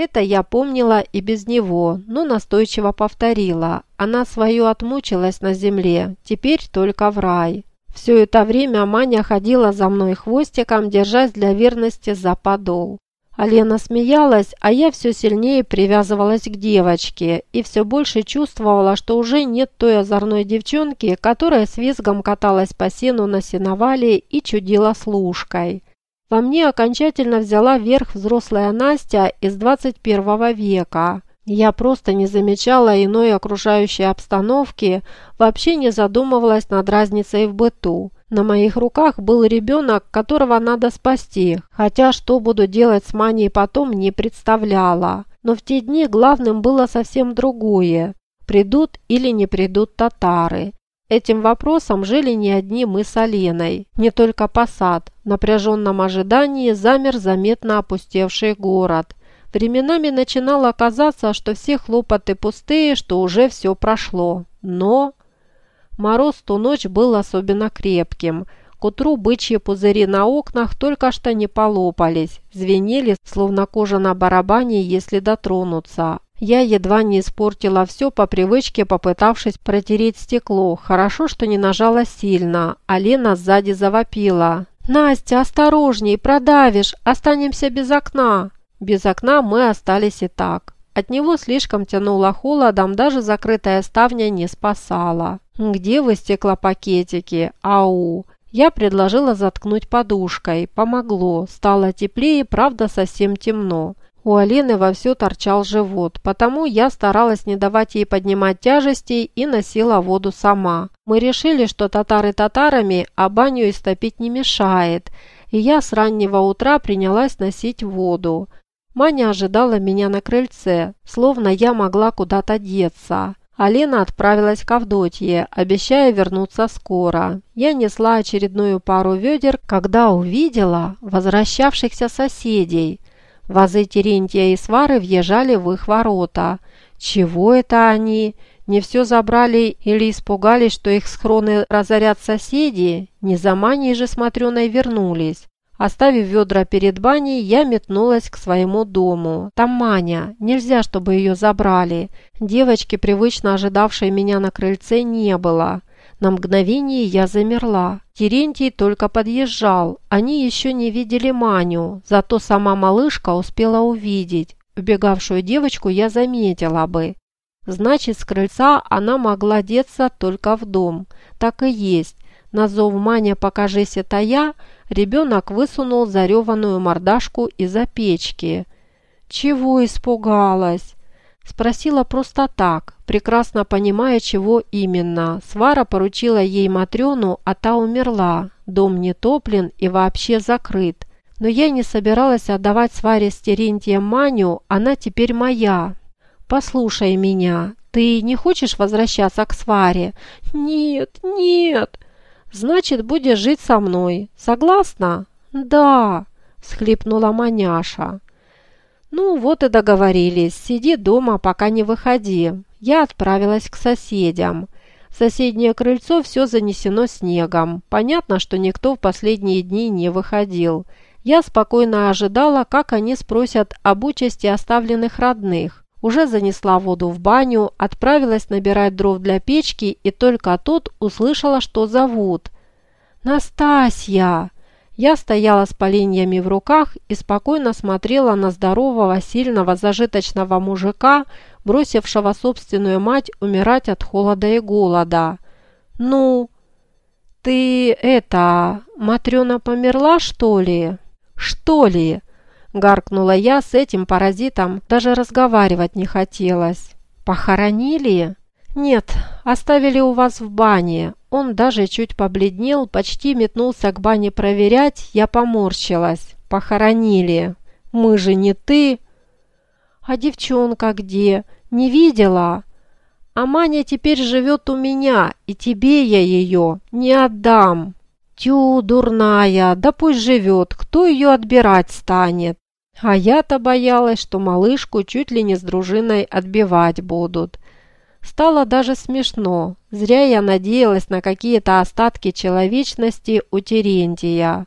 Это я помнила и без него, но настойчиво повторила. Она свою отмучилась на земле, теперь только в рай. Все это время Маня ходила за мной хвостиком, держась для верности за подол. Алена смеялась, а я все сильнее привязывалась к девочке и все больше чувствовала, что уже нет той озорной девчонки, которая с визгом каталась по сену на сеновале и чудила с лужкой. Во мне окончательно взяла верх взрослая Настя из 21 века. Я просто не замечала иной окружающей обстановки, вообще не задумывалась над разницей в быту. На моих руках был ребенок, которого надо спасти, хотя что буду делать с Маней потом не представляла. Но в те дни главным было совсем другое. Придут или не придут татары. Этим вопросом жили не одни мы с Аленой, не только посад. В напряженном ожидании замер заметно опустевший город. Временами начинало казаться, что все хлопоты пустые, что уже все прошло. Но... Мороз ту ночь был особенно крепким. К утру бычьи пузыри на окнах только что не полопались, звенели, словно кожа на барабане, если дотронуться. Я едва не испортила все по привычке, попытавшись протереть стекло. Хорошо, что не нажала сильно, а Лена сзади завопила. «Настя, осторожней, продавишь, останемся без окна!» Без окна мы остались и так. От него слишком тянуло холодом, даже закрытая ставня не спасала. «Где вы стеклопакетики? Ау!» Я предложила заткнуть подушкой. Помогло. Стало теплее, правда, совсем темно. У Алины вовсю торчал живот, потому я старалась не давать ей поднимать тяжестей и носила воду сама. Мы решили, что татары татарами, а баню истопить не мешает, и я с раннего утра принялась носить воду. Маня ожидала меня на крыльце, словно я могла куда-то деться. Алина отправилась к Авдотье, обещая вернуться скоро. Я несла очередную пару ведер, когда увидела возвращавшихся соседей. Вазы Терентия и Свары въезжали в их ворота. Чего это они? Не все забрали или испугались, что их схроны разорят соседи? Не за Маней же смотреной вернулись. Оставив ведра перед баней, я метнулась к своему дому. Там Маня. Нельзя, чтобы ее забрали. Девочки, привычно ожидавшей меня на крыльце, не было. На мгновение я замерла. Терентий только подъезжал. Они еще не видели Маню, зато сама малышка успела увидеть. Убегавшую девочку я заметила бы. Значит, с крыльца она могла деться только в дом. Так и есть. На зов «Маня, покажись, это я!» ребенок высунул зареванную мордашку из-за печки. «Чего испугалась?» Спросила просто так, прекрасно понимая, чего именно. Свара поручила ей Матрёну, а та умерла. Дом не топлен и вообще закрыт. Но я не собиралась отдавать Сваре с Терентием Маню, она теперь моя. «Послушай меня, ты не хочешь возвращаться к Сваре?» «Нет, нет!» «Значит, будешь жить со мной. Согласна?» «Да!» – всхлипнула маняша. «Ну, вот и договорились. Сиди дома, пока не выходи». Я отправилась к соседям. Соседнее крыльцо все занесено снегом. Понятно, что никто в последние дни не выходил. Я спокойно ожидала, как они спросят об участи оставленных родных. Уже занесла воду в баню, отправилась набирать дров для печки и только тут услышала, что зовут. «Настасья!» Я стояла с поленьями в руках и спокойно смотрела на здорового, сильного, зажиточного мужика, бросившего собственную мать умирать от холода и голода. «Ну, ты это, Матрена померла, что ли?» «Что ли?» – гаркнула я с этим паразитом, даже разговаривать не хотелось. «Похоронили?» «Нет, оставили у вас в бане. Он даже чуть побледнел, почти метнулся к бане проверять, я поморщилась. Похоронили. Мы же не ты. А девчонка где? Не видела? А Маня теперь живет у меня, и тебе я ее не отдам. Тю, дурная, да пусть живет, кто ее отбирать станет? А я-то боялась, что малышку чуть ли не с дружиной отбивать будут. Стало даже смешно. Зря я надеялась на какие-то остатки человечности у Терентия.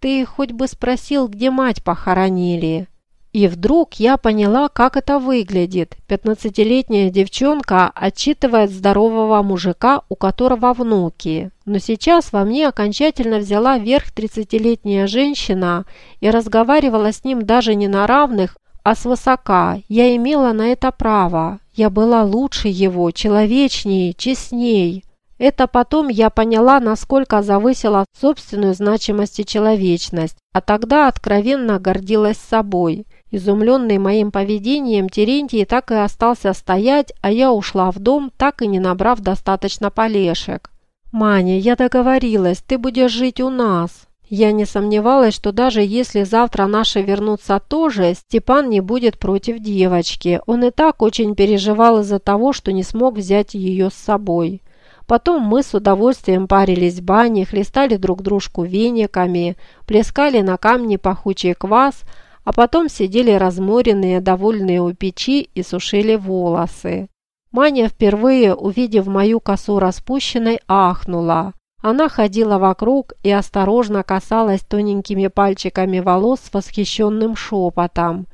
«Ты хоть бы спросил, где мать похоронили?» И вдруг я поняла, как это выглядит. Пятнадцатилетняя девчонка отчитывает здорового мужика, у которого внуки. Но сейчас во мне окончательно взяла верх тридцатилетняя женщина и разговаривала с ним даже не на равных, а свысока. Я имела на это право. Я была лучше его, человечней, честней. Это потом я поняла, насколько завысила собственную значимость и человечность, а тогда откровенно гордилась собой. Изумленный моим поведением, Терентий так и остался стоять, а я ушла в дом, так и не набрав достаточно полешек. «Маня, я договорилась, ты будешь жить у нас». Я не сомневалась, что даже если завтра наши вернутся тоже, Степан не будет против девочки. Он и так очень переживал из-за того, что не смог взять ее с собой. Потом мы с удовольствием парились в бане, хлестали друг дружку вениками, плескали на камни пахучий квас, а потом сидели разморенные, довольные у печи и сушили волосы. Маня впервые, увидев мою косу распущенной, ахнула. Она ходила вокруг и осторожно касалась тоненькими пальчиками волос с восхищенным шепотом.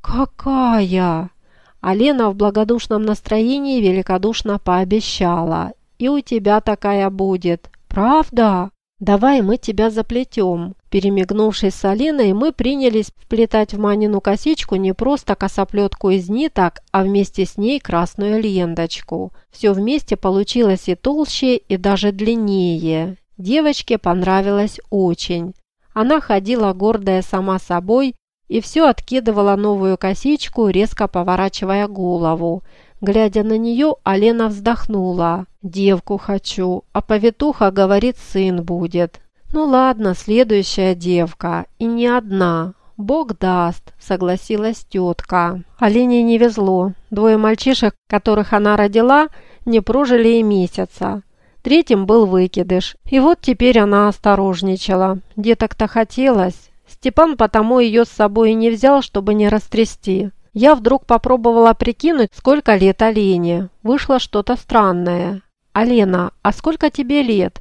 «Какая!» А в благодушном настроении великодушно пообещала. «И у тебя такая будет. Правда? Давай мы тебя заплетем». Перемигнувшись с Алиной, мы принялись вплетать в Манину косичку не просто косоплетку из ниток, а вместе с ней красную ленточку. Все вместе получилось и толще, и даже длиннее. Девочке понравилось очень. Она ходила гордая сама собой и все откидывала новую косичку, резко поворачивая голову. Глядя на нее, Алена вздохнула. «Девку хочу, а повитуха говорит, сын будет. «Ну ладно, следующая девка. И не одна. Бог даст», – согласилась тетка. Алине не везло. Двое мальчишек, которых она родила, не прожили и месяца. Третьим был выкидыш. И вот теперь она осторожничала. Деток-то хотелось. Степан потому ее с собой не взял, чтобы не растрясти. Я вдруг попробовала прикинуть, сколько лет Олене. Вышло что-то странное. «Алена, а сколько тебе лет?»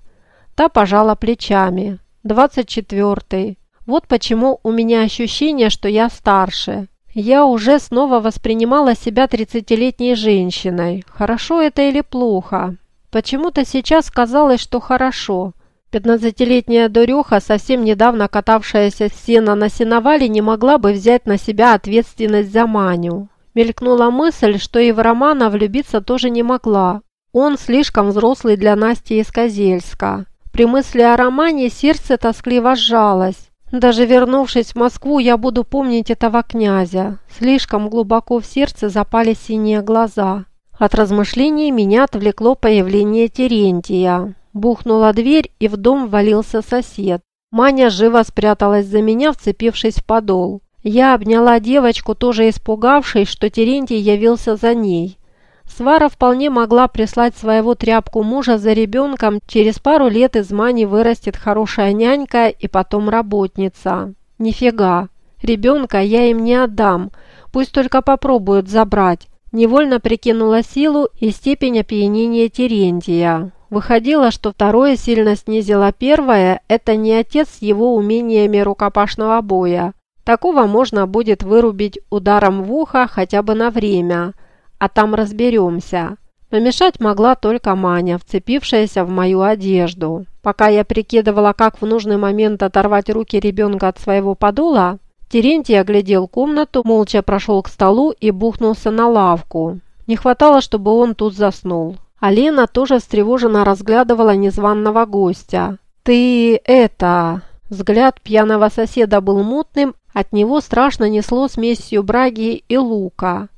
Та пожала плечами. «Двадцать четвертый. Вот почему у меня ощущение, что я старше. Я уже снова воспринимала себя тридцатилетней женщиной. Хорошо это или плохо? Почему-то сейчас казалось, что хорошо». Пятнадцатилетняя дуреха, совсем недавно катавшаяся с сена на сеновале, не могла бы взять на себя ответственность за Маню. Мелькнула мысль, что и в Романа влюбиться тоже не могла. Он слишком взрослый для Насти из Козельска. При мысли о романе сердце тоскливо сжалось. Даже вернувшись в Москву, я буду помнить этого князя. Слишком глубоко в сердце запали синие глаза. От размышлений меня отвлекло появление Терентия. Бухнула дверь, и в дом ввалился сосед. Маня живо спряталась за меня, вцепившись в подол. Я обняла девочку, тоже испугавшись, что Терентий явился за ней. Свара вполне могла прислать своего тряпку мужа за ребенком, через пару лет из Мани вырастет хорошая нянька и потом работница. Нифига, ребенка я им не отдам, пусть только попробуют забрать. Невольно прикинула силу и степень опьянения Терентия. Выходило, что второе сильно снизило первое, это не отец с его умениями рукопашного боя. Такого можно будет вырубить ударом в ухо хотя бы на время – а там разберемся. Помешать могла только Маня, вцепившаяся в мою одежду. Пока я прикидывала, как в нужный момент оторвать руки ребенка от своего подола, Терентий оглядел комнату, молча прошел к столу и бухнулся на лавку. Не хватало, чтобы он тут заснул. А Лена тоже встревоженно разглядывала незваного гостя. «Ты это...» Взгляд пьяного соседа был мутным, от него страшно несло смесью браги и лука.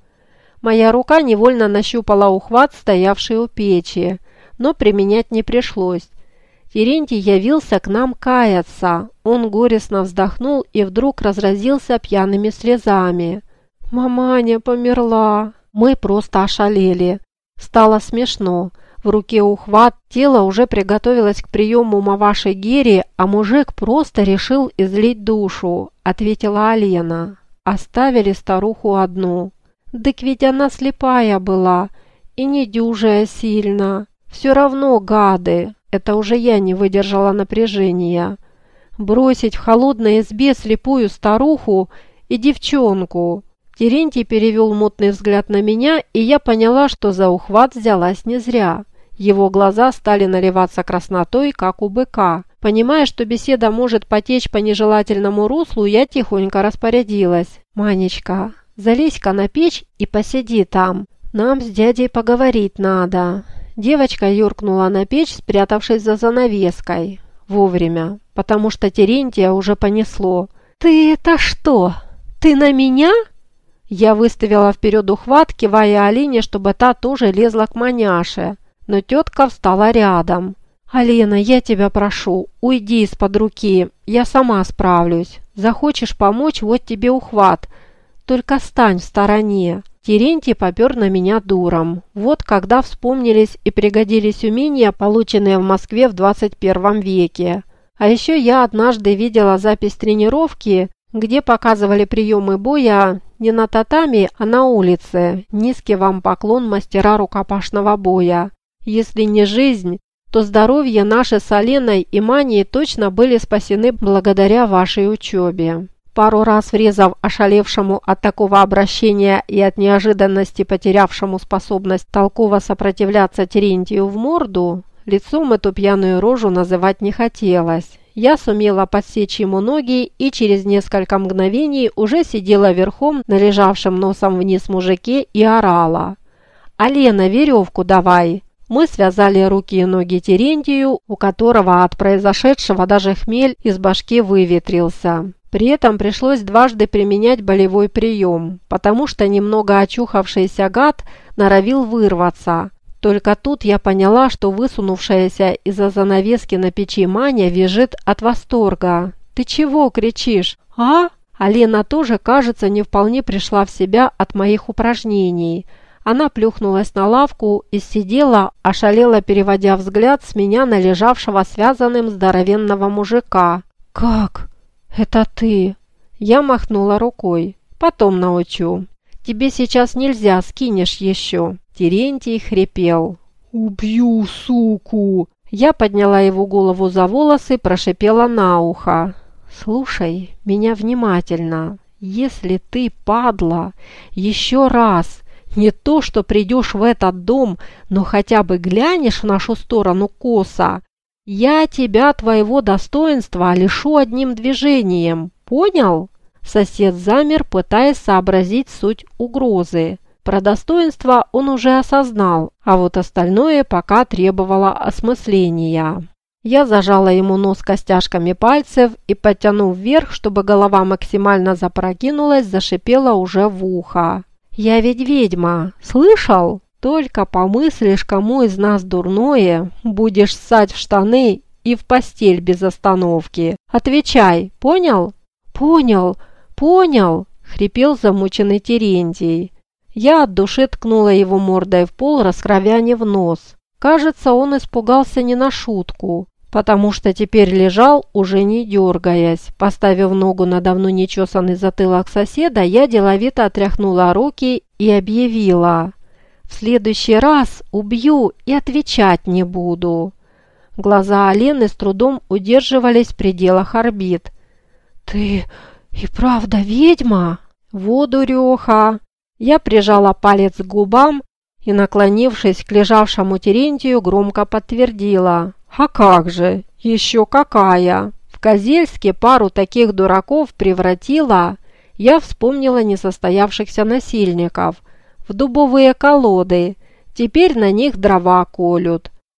Моя рука невольно нащупала ухват, стоявший у печи, но применять не пришлось. Терентий явился к нам каяться. Он горестно вздохнул и вдруг разразился пьяными слезами. «Маманя померла!» Мы просто ошалели. Стало смешно. В руке ухват, тело уже приготовилось к приему мавашей Гери, а мужик просто решил излить душу, ответила Алена. Оставили старуху одну. Дык ведь она слепая была и не дюжая сильно. Все равно гады. Это уже я не выдержала напряжения. Бросить в холодной избе слепую старуху и девчонку». Терентий перевел мутный взгляд на меня, и я поняла, что за ухват взялась не зря. Его глаза стали наливаться краснотой, как у быка. Понимая, что беседа может потечь по нежелательному руслу, я тихонько распорядилась. «Манечка, залезь-ка на печь и посиди там. Нам с дядей поговорить надо». Девочка юркнула на печь, спрятавшись за занавеской. Вовремя, потому что Терентия уже понесло. «Ты это что? Ты на меня?» Я выставила вперед ухват, кивая Алине, чтобы та тоже лезла к маняше. Но тетка встала рядом. «Алена, я тебя прошу, уйди из-под руки, я сама справлюсь. Захочешь помочь, вот тебе ухват. Только стань в стороне». Терентий попер на меня дуром. Вот когда вспомнились и пригодились умения, полученные в Москве в 21 веке. А еще я однажды видела запись тренировки, где показывали приемы боя не на татами, а на улице. Низкий вам поклон мастера рукопашного боя. Если не жизнь, то здоровье наше с Оленой и Манией точно были спасены благодаря вашей учебе пару раз врезав ошалевшему от такого обращения и от неожиданности потерявшему способность толково сопротивляться Терентию в морду, лицом эту пьяную рожу называть не хотелось. Я сумела подсечь ему ноги и через несколько мгновений уже сидела верхом на лежавшем носом вниз мужике и орала. «Алена, веревку давай!» Мы связали руки и ноги Терентию, у которого от произошедшего даже хмель из башки выветрился. При этом пришлось дважды применять болевой прием, потому что немного очухавшийся гад норовил вырваться. Только тут я поняла, что высунувшаяся из-за занавески на печи Маня визжит от восторга. «Ты чего кричишь? А?» Алена тоже, кажется, не вполне пришла в себя от моих упражнений. Она плюхнулась на лавку и сидела, ошалела, переводя взгляд с меня на лежавшего связанным здоровенного мужика. «Как?» «Это ты!» Я махнула рукой. «Потом научу. Тебе сейчас нельзя, скинешь еще». Терентий хрипел. «Убью, суку!» Я подняла его голову за волосы, прошипела на ухо. «Слушай меня внимательно. Если ты, падла, еще раз не то, что придешь в этот дом, но хотя бы глянешь в нашу сторону косо, «Я тебя, твоего достоинства, лишу одним движением. Понял?» Сосед замер, пытаясь сообразить суть угрозы. Про достоинство он уже осознал, а вот остальное пока требовало осмысления. Я зажала ему нос костяшками пальцев и, подтянув вверх, чтобы голова максимально запрокинулась, зашипела уже в ухо. «Я ведь ведьма, слышал?» Только помыслишь, кому из нас дурное, будешь ссать в штаны и в постель без остановки. Отвечай, понял? Понял, понял, хрипел замученный Терентий. Я от души ткнула его мордой в пол, раскровяне в нос. Кажется, он испугался не на шутку, потому что теперь лежал, уже не дергаясь. Поставив ногу на давно нечесанный затылок соседа, я деловито отряхнула руки и объявила. В следующий раз убью и отвечать не буду». Глаза Алены с трудом удерживались в пределах орбит. «Ты и правда ведьма?» «Воду, Рёха!» Я прижала палец к губам и, наклонившись к лежавшему Терентию, громко подтвердила. «А как же? Еще какая!» В Козельске пару таких дураков превратила... Я вспомнила несостоявшихся насильников – в дубовые колоды. Теперь на них дрова колют.